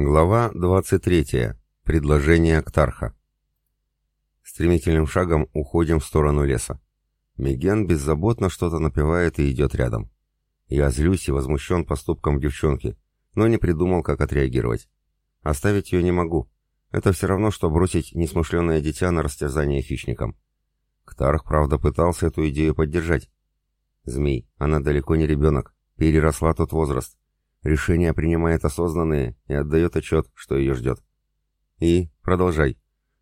Глава 23. Предложение Ктарха. Стремительным шагом уходим в сторону леса. Миген беззаботно что-то напевает и идет рядом. Я злюсь и возмущен поступком девчонки, но не придумал, как отреагировать. Оставить ее не могу. Это все равно, что бросить несмышленное дитя на растерзание хищникам. Ктарх, правда, пытался эту идею поддержать. Змей, она далеко не ребенок, переросла тот возраст. Решения принимает осознанные и отдает отчет, что ее ждет. И продолжай.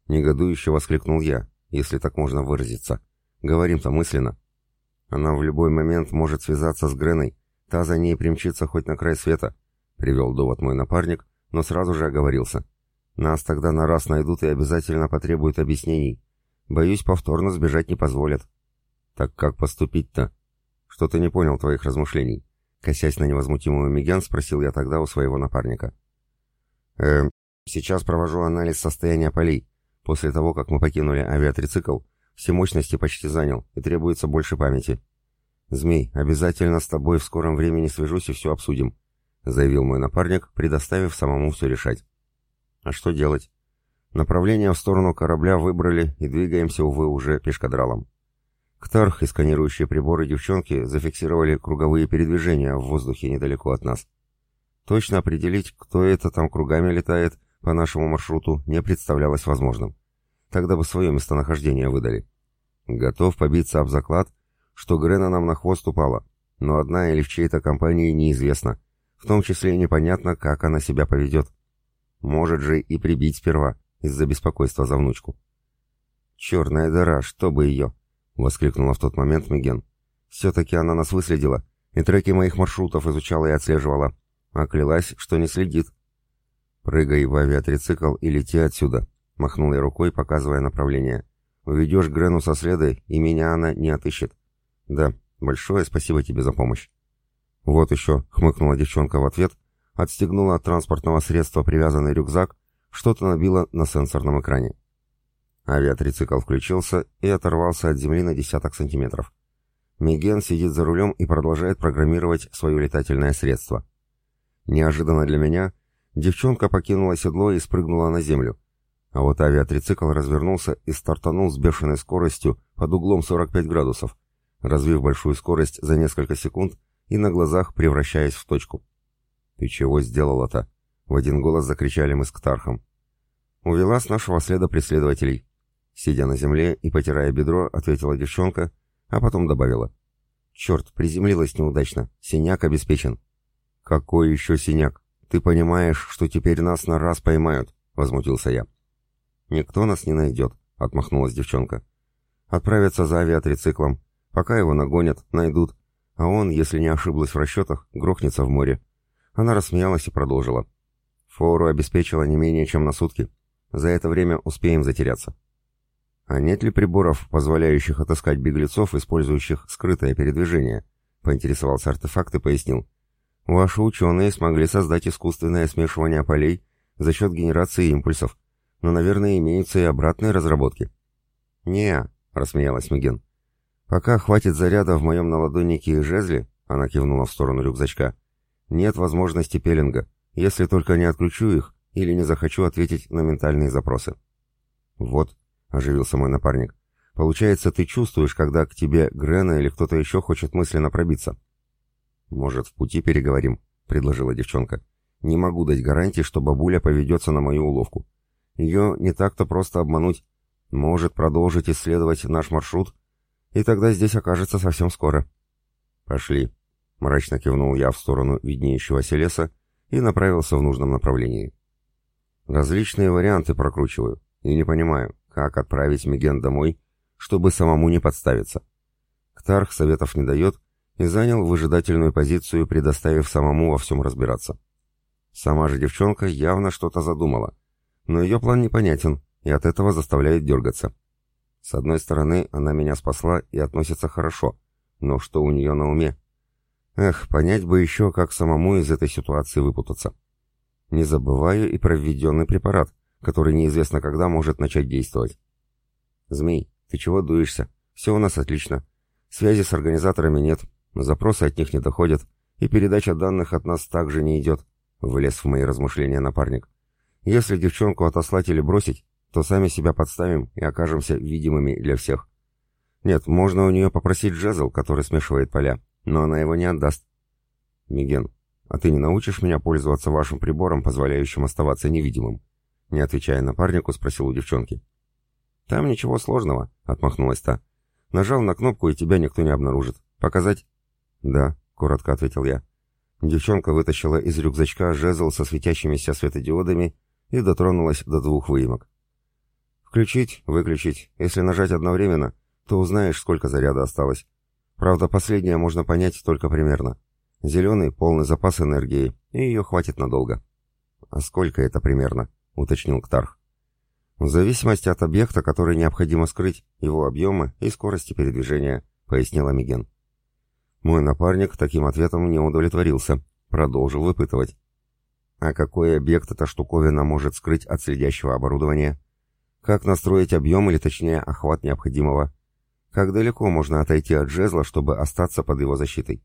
Негодующе воскликнул я, если так можно выразиться. Говорим-то мысленно. Она в любой момент может связаться с Греной, та за ней примчится хоть на край света, привел довод мой напарник, но сразу же оговорился. Нас тогда на раз найдут и обязательно потребуют объяснений. Боюсь, повторно сбежать не позволят. Так как поступить-то? Что-то не понял твоих размышлений. Косясь на невозмутимую Миген, спросил я тогда у своего напарника. «Эм, сейчас провожу анализ состояния полей. После того, как мы покинули авиатрицикл, все мощности почти занял, и требуется больше памяти. «Змей, обязательно с тобой в скором времени свяжусь и все обсудим», заявил мой напарник, предоставив самому все решать. «А что делать?» Направление в сторону корабля выбрали и двигаемся, увы, уже пешкадралом. Ктарх и сканирующие приборы девчонки зафиксировали круговые передвижения в воздухе недалеко от нас. Точно определить, кто это там кругами летает по нашему маршруту, не представлялось возможным. Тогда бы свое местонахождение выдали. Готов побиться об заклад, что Грена нам на хвост упала, но одна или в чьей-то компании неизвестно, в том числе непонятно, как она себя поведет. Может же и прибить сперва, из-за беспокойства за внучку. Черная дыра, чтобы ее! — воскликнула в тот момент Миген. «Все-таки она нас выследила, и треки моих маршрутов изучала и отслеживала, а клялась, что не следит». «Прыгай в авиатрицикл и лети отсюда», — махнул я рукой, показывая направление. «Уведешь Грену со следа, и меня она не отыщет». «Да, большое спасибо тебе за помощь». «Вот еще», — хмыкнула девчонка в ответ, отстегнула от транспортного средства привязанный рюкзак, что-то набила на сенсорном экране. Авиатрицикл включился и оторвался от земли на десяток сантиметров. Миген сидит за рулем и продолжает программировать свое летательное средство. Неожиданно для меня девчонка покинула седло и спрыгнула на землю. А вот авиатрицикл развернулся и стартанул с бешеной скоростью под углом 45 градусов, развив большую скорость за несколько секунд и на глазах превращаясь в точку. «Ты чего сделала-то?» — в один голос закричали мы с Ктархом. «Увела с нашего следа преследователей», Сидя на земле и потирая бедро, ответила девчонка, а потом добавила. «Черт, приземлилась неудачно. Синяк обеспечен». «Какой еще синяк? Ты понимаешь, что теперь нас на раз поймают?» — возмутился я. «Никто нас не найдет», — отмахнулась девчонка. «Отправятся за авиатрициклом. Пока его нагонят, найдут. А он, если не ошиблась в расчетах, грохнется в море». Она рассмеялась и продолжила. «Фору обеспечила не менее чем на сутки. За это время успеем затеряться». «А нет ли приборов, позволяющих отыскать беглецов, использующих скрытое передвижение?» — поинтересовался артефакт и пояснил. «Ваши ученые смогли создать искусственное смешивание полей за счет генерации импульсов, но, наверное, имеются и обратные разработки». «Не-а», рассмеялась Миген. «Пока хватит заряда в моем наладоннике и жезле», — она кивнула в сторону рюкзачка, — «нет возможности пеленга, если только не отключу их или не захочу ответить на ментальные запросы». «Вот», — оживился мой напарник. «Получается, ты чувствуешь, когда к тебе Грена или кто-то еще хочет мысленно пробиться?» «Может, в пути переговорим?» — предложила девчонка. «Не могу дать гарантии, что бабуля поведется на мою уловку. Ее не так-то просто обмануть. Может продолжить исследовать наш маршрут, и тогда здесь окажется совсем скоро». «Пошли», — мрачно кивнул я в сторону виднеющегося леса и направился в нужном направлении. «Различные варианты прокручиваю, и не понимаю, как отправить Миген домой, чтобы самому не подставиться. Ктарх советов не дает и занял выжидательную позицию, предоставив самому во всем разбираться. Сама же девчонка явно что-то задумала, но ее план непонятен и от этого заставляет дергаться. С одной стороны, она меня спасла и относится хорошо, но что у нее на уме? Эх, понять бы еще, как самому из этой ситуации выпутаться. Не забываю и про введенный препарат — который неизвестно когда может начать действовать. «Змей, ты чего дуешься? Все у нас отлично. Связи с организаторами нет, запросы от них не доходят, и передача данных от нас также не идет», — влез в мои размышления напарник. «Если девчонку отослать или бросить, то сами себя подставим и окажемся видимыми для всех. Нет, можно у нее попросить жезл, который смешивает поля, но она его не отдаст. Миген, а ты не научишь меня пользоваться вашим прибором, позволяющим оставаться невидимым? Не отвечая напарнику, спросил у девчонки. Там ничего сложного, отмахнулась та. Нажал на кнопку, и тебя никто не обнаружит. Показать? Да, коротко ответил я. Девчонка вытащила из рюкзачка жезл со светящимися светодиодами и дотронулась до двух выемок. Включить, выключить. Если нажать одновременно, то узнаешь, сколько заряда осталось. Правда, последнее можно понять только примерно. Зеленый — полный запас энергии, и ее хватит надолго. «А сколько это примерно?» — уточнил Ктарх. «В зависимости от объекта, который необходимо скрыть, его объема и скорости передвижения», — пояснил Амиген. Мой напарник таким ответом не удовлетворился, продолжил выпытывать. «А какой объект эта штуковина может скрыть от следящего оборудования? Как настроить объем или точнее охват необходимого? Как далеко можно отойти от жезла, чтобы остаться под его защитой?»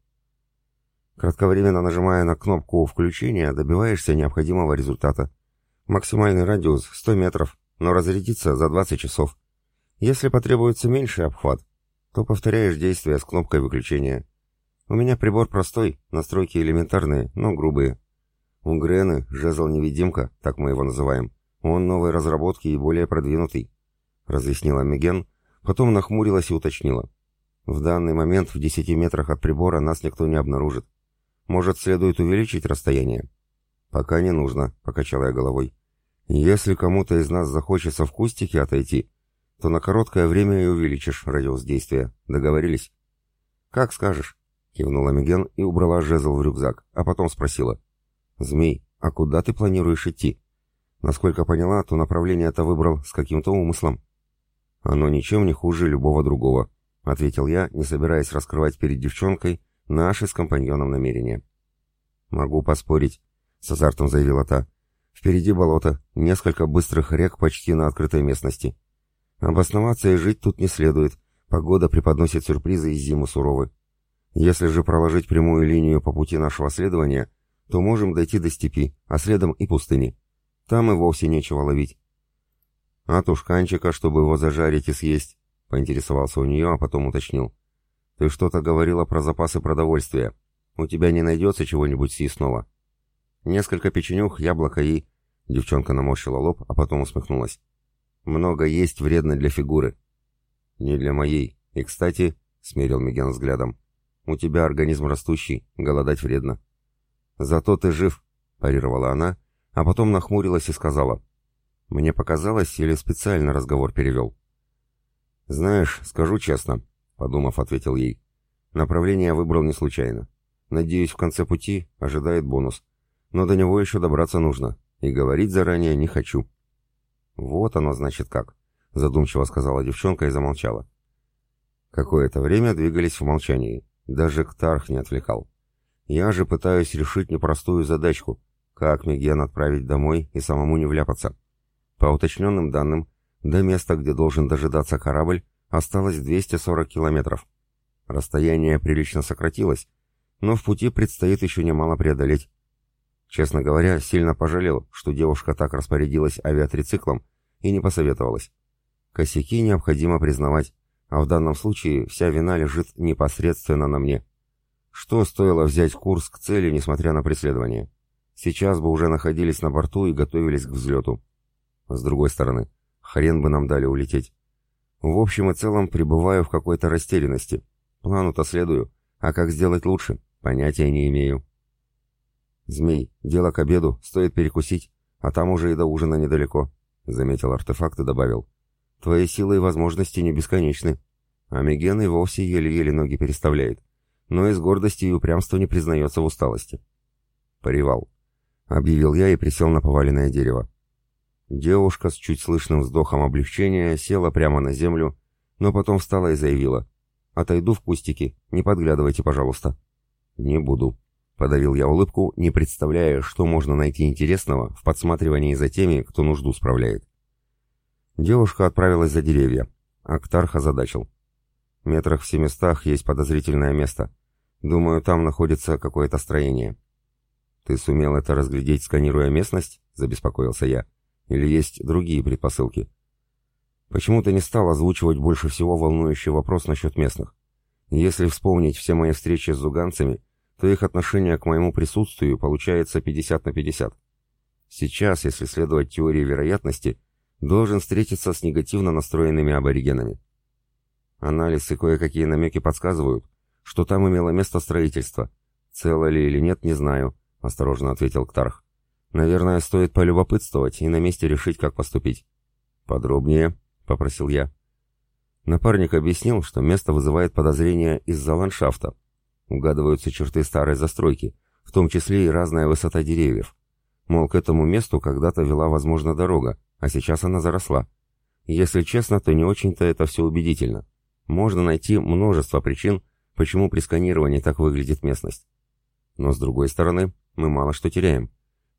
Кратковременно нажимая на кнопку включения, добиваешься необходимого результата. Максимальный радиус 100 метров, но разрядится за 20 часов. Если потребуется меньший обхват, то повторяешь действие с кнопкой выключения. У меня прибор простой, настройки элементарные, но грубые. У Грены жезл-невидимка, так мы его называем. Он новой разработки и более продвинутый. Разъяснила Меген, потом нахмурилась и уточнила. В данный момент в 10 метрах от прибора нас никто не обнаружит. Может, следует увеличить расстояние? Пока не нужно, покачала я головой. Если кому-то из нас захочется в кустике отойти, то на короткое время и увеличишь радиус действия. Договорились? Как скажешь, кивнула Миген и убрала жезл в рюкзак, а потом спросила. Змей, а куда ты планируешь идти? Насколько поняла, то направление это выбрал с каким-то умыслом. Оно ничем не хуже любого другого, ответил я, не собираясь раскрывать перед девчонкой Наши с компаньоном намерения. «Могу поспорить», — с азартом заявила та. «Впереди болото, несколько быстрых рек почти на открытой местности. Обосноваться и жить тут не следует. Погода преподносит сюрпризы и зиму суровы. Если же проложить прямую линию по пути нашего следования, то можем дойти до степи, а следом и пустыни. Там и вовсе нечего ловить. А тушканчика, чтобы его зажарить и съесть, поинтересовался у нее, а потом уточнил. Ты что-то говорила про запасы продовольствия. У тебя не найдется чего-нибудь съестного? Несколько печенюх, яблоко и... Девчонка наморщила лоб, а потом усмехнулась. Много есть вредно для фигуры. Не для моей. И, кстати, смерил Миген взглядом, у тебя организм растущий, голодать вредно. Зато ты жив, парировала она, а потом нахмурилась и сказала. Мне показалось, или специально разговор перевел. Знаешь, скажу честно, подумав, ответил ей. Направление выбрал не случайно. Надеюсь, в конце пути ожидает бонус. Но до него еще добраться нужно, и говорить заранее не хочу. Вот оно, значит, как, задумчиво сказала девчонка и замолчала. Какое-то время двигались в молчании. Даже Ктарх не отвлекал. Я же пытаюсь решить непростую задачку, как Меген отправить домой и самому не вляпаться. По уточненным данным, до места, где должен дожидаться корабль, Осталось 240 километров. Расстояние прилично сократилось, но в пути предстоит еще немало преодолеть. Честно говоря, сильно пожалел, что девушка так распорядилась авиатрициклом и не посоветовалась. Косяки необходимо признавать, а в данном случае вся вина лежит непосредственно на мне. Что стоило взять курс к цели, несмотря на преследование? Сейчас бы уже находились на борту и готовились к взлету. С другой стороны, хрен бы нам дали улететь. В общем и целом пребываю в какой-то растерянности. Плану-то следую, а как сделать лучше, понятия не имею. «Змей, дело к обеду, стоит перекусить, а там уже и до ужина недалеко», — заметил артефакт и добавил. «Твои силы и возможности не бесконечны. А и вовсе еле-еле ноги переставляет, но из гордости и упрямства не признается в усталости». «Привал», — объявил я и присел на поваленное дерево. Девушка с чуть слышным вздохом облегчения села прямо на землю, но потом встала и заявила. «Отойду в кустики, не подглядывайте, пожалуйста». «Не буду», — подавил я улыбку, не представляя, что можно найти интересного в подсматривании за теми, кто нужду справляет. Девушка отправилась за деревья. Актарх озадачил. Метрах в семистах есть подозрительное место. Думаю, там находится какое-то строение. «Ты сумел это разглядеть, сканируя местность?» — забеспокоился я. «Или есть другие предпосылки?» Почему ты не стал озвучивать больше всего волнующий вопрос насчет местных? Если вспомнить все мои встречи с зуганцами, то их отношение к моему присутствию получается 50 на 50. Сейчас, если следовать теории вероятности, должен встретиться с негативно настроенными аборигенами. Анализ и кое-какие намеки подсказывают, что там имело место строительство. Цело ли или нет, не знаю, — осторожно ответил Ктарх. Наверное, стоит полюбопытствовать и на месте решить, как поступить. Подробнее, — попросил я. Напарник объяснил, что место вызывает подозрения из-за ландшафта. Угадываются черты старой застройки, в том числе и разная высота деревьев. Мол, к этому месту когда-то вела, возможно, дорога, а сейчас она заросла. Если честно, то не очень-то это все убедительно. Можно найти множество причин, почему при сканировании так выглядит местность. Но с другой стороны, мы мало что теряем.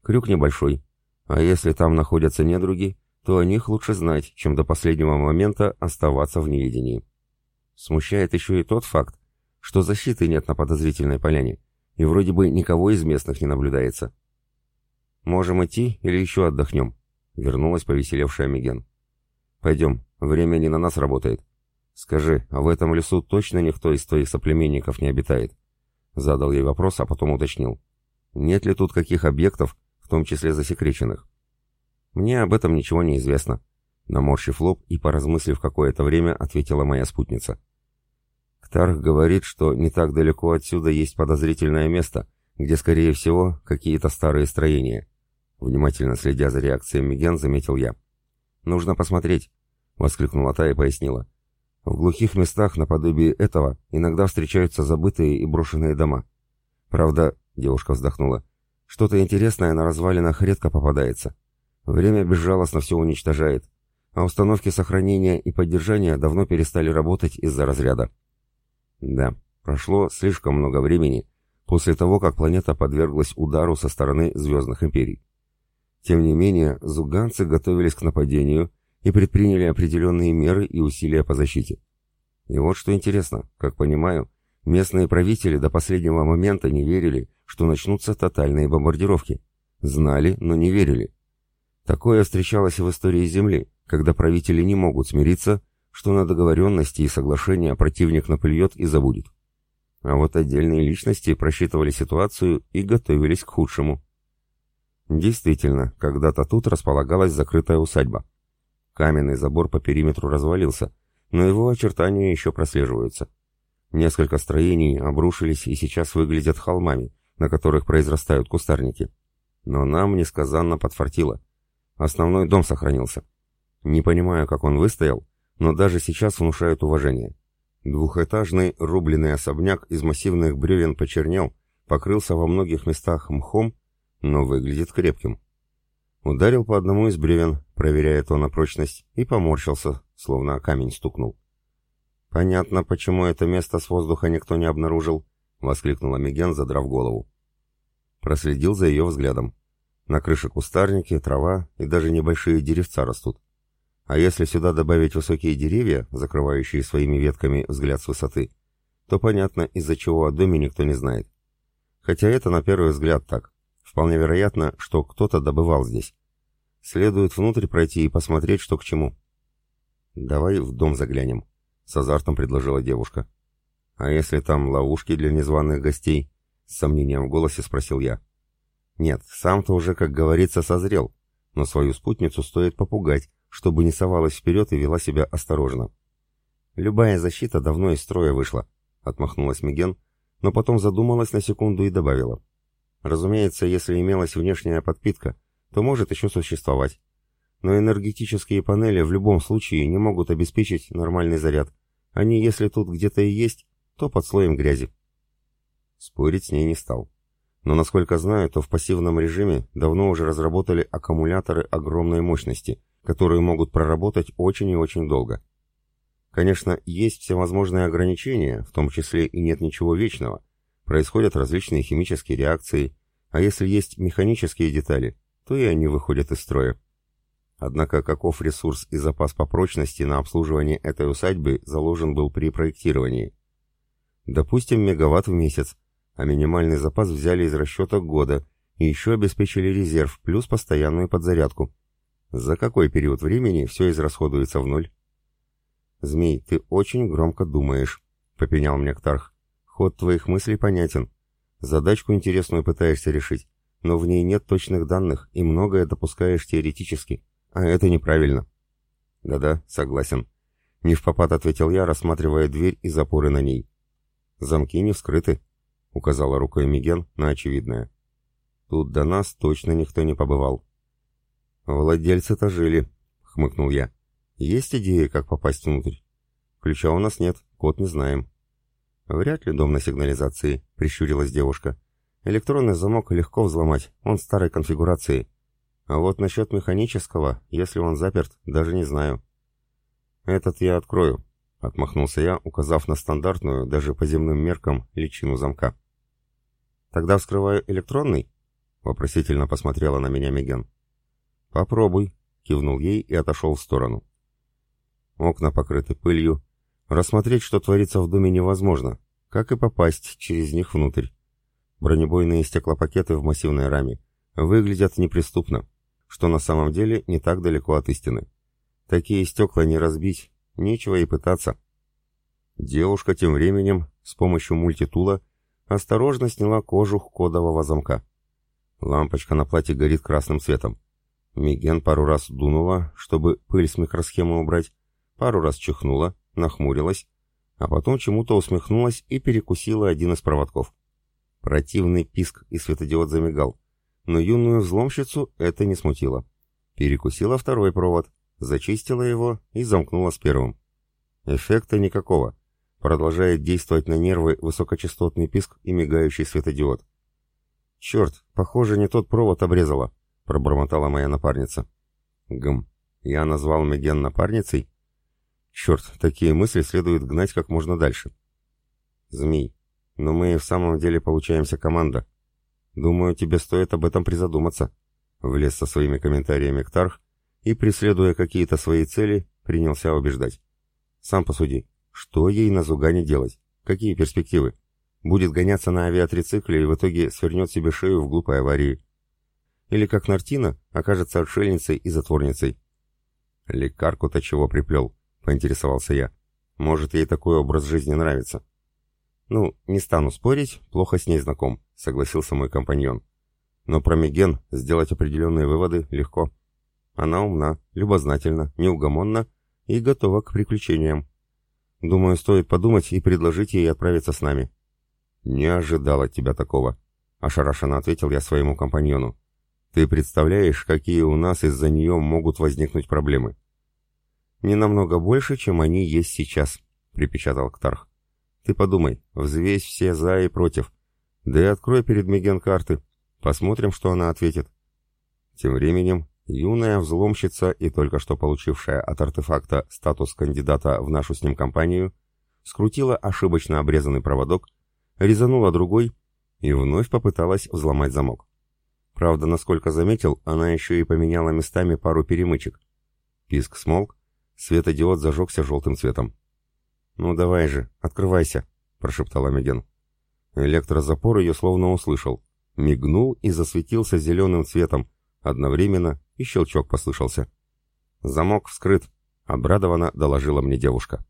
Крюк небольшой. А если там находятся недруги, то о них лучше знать, чем до последнего момента оставаться в неведении. Смущает еще и тот факт, что защиты нет на подозрительной поляне, и вроде бы никого из местных не наблюдается. «Можем идти или еще отдохнем?» — вернулась повеселевшая Миген. «Пойдем, время не на нас работает. Скажи, а в этом лесу точно никто из твоих соплеменников не обитает?» Задал ей вопрос, а потом уточнил. «Нет ли тут каких объектов, в том числе засекреченных?» «Мне об этом ничего не известно», — наморщив лоб и поразмыслив какое-то время, ответила моя спутница. «Ктарх говорит, что не так далеко отсюда есть подозрительное место, где, скорее всего, какие-то старые строения». Внимательно следя за реакцией Миген, заметил я. «Нужно посмотреть», — воскликнула та и пояснила. «В глухих местах наподобие этого иногда встречаются забытые и брошенные дома. Правда, — девушка вздохнула, — что-то интересное на развалинах редко попадается. Время безжалостно все уничтожает, а установки сохранения и поддержания давно перестали работать из-за разряда. Да, прошло слишком много времени после того, как планета подверглась удару со стороны звездных империй. Тем не менее, зуганцы готовились к нападению и предприняли определенные меры и усилия по защите. И вот что интересно, как понимаю, местные правители до последнего момента не верили, что начнутся тотальные бомбардировки. Знали, но не верили. Такое встречалось в истории Земли, когда правители не могут смириться, что на договоренности и соглашения противник наплюет и забудет. А вот отдельные личности просчитывали ситуацию и готовились к худшему. Действительно, когда-то тут располагалась закрытая усадьба. Каменный забор по периметру развалился, но его очертания еще прослеживаются. Несколько строений обрушились и сейчас выглядят холмами, на которых произрастают кустарники. Но нам несказанно подфартило. Основной дом сохранился. Не понимаю, как он выстоял, но даже сейчас внушает уважение. Двухэтажный рубленый особняк из массивных бревен почернел, покрылся во многих местах мхом, но выглядит крепким. Ударил по одному из бревен, проверяя то на прочность, и поморщился, словно камень стукнул. «Понятно, почему это место с воздуха никто не обнаружил», — воскликнула Миген, задрав голову. Проследил за ее взглядом. На крыше кустарники, трава и даже небольшие деревца растут. А если сюда добавить высокие деревья, закрывающие своими ветками взгляд с высоты, то понятно, из-за чего о доме никто не знает. Хотя это на первый взгляд так. Вполне вероятно, что кто-то добывал здесь. Следует внутрь пройти и посмотреть, что к чему. «Давай в дом заглянем», — с азартом предложила девушка. «А если там ловушки для незваных гостей?» — с сомнением в голосе спросил я. Нет, сам-то уже, как говорится, созрел, но свою спутницу стоит попугать, чтобы не совалась вперед и вела себя осторожно. Любая защита давно из строя вышла, отмахнулась Миген, но потом задумалась на секунду и добавила. Разумеется, если имелась внешняя подпитка, то может еще существовать. Но энергетические панели в любом случае не могут обеспечить нормальный заряд. Они, если тут где-то и есть, то под слоем грязи. Спорить с ней не стал. Но, насколько знаю, то в пассивном режиме давно уже разработали аккумуляторы огромной мощности, которые могут проработать очень и очень долго. Конечно, есть всевозможные ограничения, в том числе и нет ничего вечного. Происходят различные химические реакции, а если есть механические детали, то и они выходят из строя. Однако каков ресурс и запас по прочности на обслуживание этой усадьбы заложен был при проектировании? Допустим, мегаватт в месяц, а минимальный запас взяли из расчета года, и еще обеспечили резерв, плюс постоянную подзарядку. За какой период времени все израсходуется в ноль? «Змей, ты очень громко думаешь», — попенял мне Ктарх. «Ход твоих мыслей понятен. Задачку интересную пытаешься решить, но в ней нет точных данных, и многое допускаешь теоретически. А это неправильно». «Да-да, согласен», — не в попад ответил я, рассматривая дверь и запоры на ней. «Замки не вскрыты», — указала рукой Миген на очевидное. «Тут до нас точно никто не побывал». «Владельцы-то жили», — хмыкнул я. «Есть идеи, как попасть внутрь?» «Ключа у нас нет, код не знаем». «Вряд ли дом на сигнализации», — прищурилась девушка. «Электронный замок легко взломать, он старой конфигурации. А вот насчет механического, если он заперт, даже не знаю». «Этот я открою», — отмахнулся я, указав на стандартную, даже по земным меркам, личину замка. «Тогда вскрываю электронный?» — вопросительно посмотрела на меня Меген. «Попробуй», — кивнул ей и отошел в сторону. Окна покрыты пылью. Рассмотреть, что творится в доме, невозможно, как и попасть через них внутрь. Бронебойные стеклопакеты в массивной раме выглядят неприступно, что на самом деле не так далеко от истины. Такие стекла не разбить, нечего и пытаться. Девушка тем временем с помощью мультитула осторожно сняла кожух кодового замка. Лампочка на платье горит красным цветом. Миген пару раз дунула, чтобы пыль с микросхемы убрать, пару раз чихнула, нахмурилась, а потом чему-то усмехнулась и перекусила один из проводков. Противный писк и светодиод замигал, но юную взломщицу это не смутило. Перекусила второй провод, зачистила его и замкнула с первым. Эффекта никакого. Продолжает действовать на нервы высокочастотный писк и мигающий светодиод. «Черт, похоже, не тот провод обрезала», — пробормотала моя напарница. «Гм, я назвал Меген напарницей?» Черт, такие мысли следует гнать как можно дальше. Змей, но мы в самом деле получаемся команда. Думаю, тебе стоит об этом призадуматься. Влез со своими комментариями Ктарх и, преследуя какие-то свои цели, принялся убеждать. Сам посуди, что ей на Зугане делать? Какие перспективы? Будет гоняться на авиатрицикле и в итоге свернет себе шею в глупой аварии. Или как Нартина окажется отшельницей и затворницей. Лекарку-то чего приплел? — поинтересовался я. «Может, ей такой образ жизни нравится?» «Ну, не стану спорить, плохо с ней знаком», — согласился мой компаньон. «Но про Меген сделать определенные выводы легко. Она умна, любознательна, неугомонна и готова к приключениям. Думаю, стоит подумать и предложить ей отправиться с нами». «Не ожидал от тебя такого», — ошарашенно ответил я своему компаньону. «Ты представляешь, какие у нас из-за нее могут возникнуть проблемы?» «Не намного больше, чем они есть сейчас», — припечатал Ктарх. «Ты подумай, взвесь все за и против. Да и открой перед Меген карты. Посмотрим, что она ответит». Тем временем юная взломщица и только что получившая от артефакта статус кандидата в нашу с ним компанию скрутила ошибочно обрезанный проводок, резанула другой и вновь попыталась взломать замок. Правда, насколько заметил, она еще и поменяла местами пару перемычек. Писк смолк, Светодиод зажегся желтым цветом. «Ну давай же, открывайся», — прошептала Меген. Электрозапор ее словно услышал. Мигнул и засветился зеленым цветом. Одновременно и щелчок послышался. «Замок вскрыт», — обрадованно доложила мне девушка.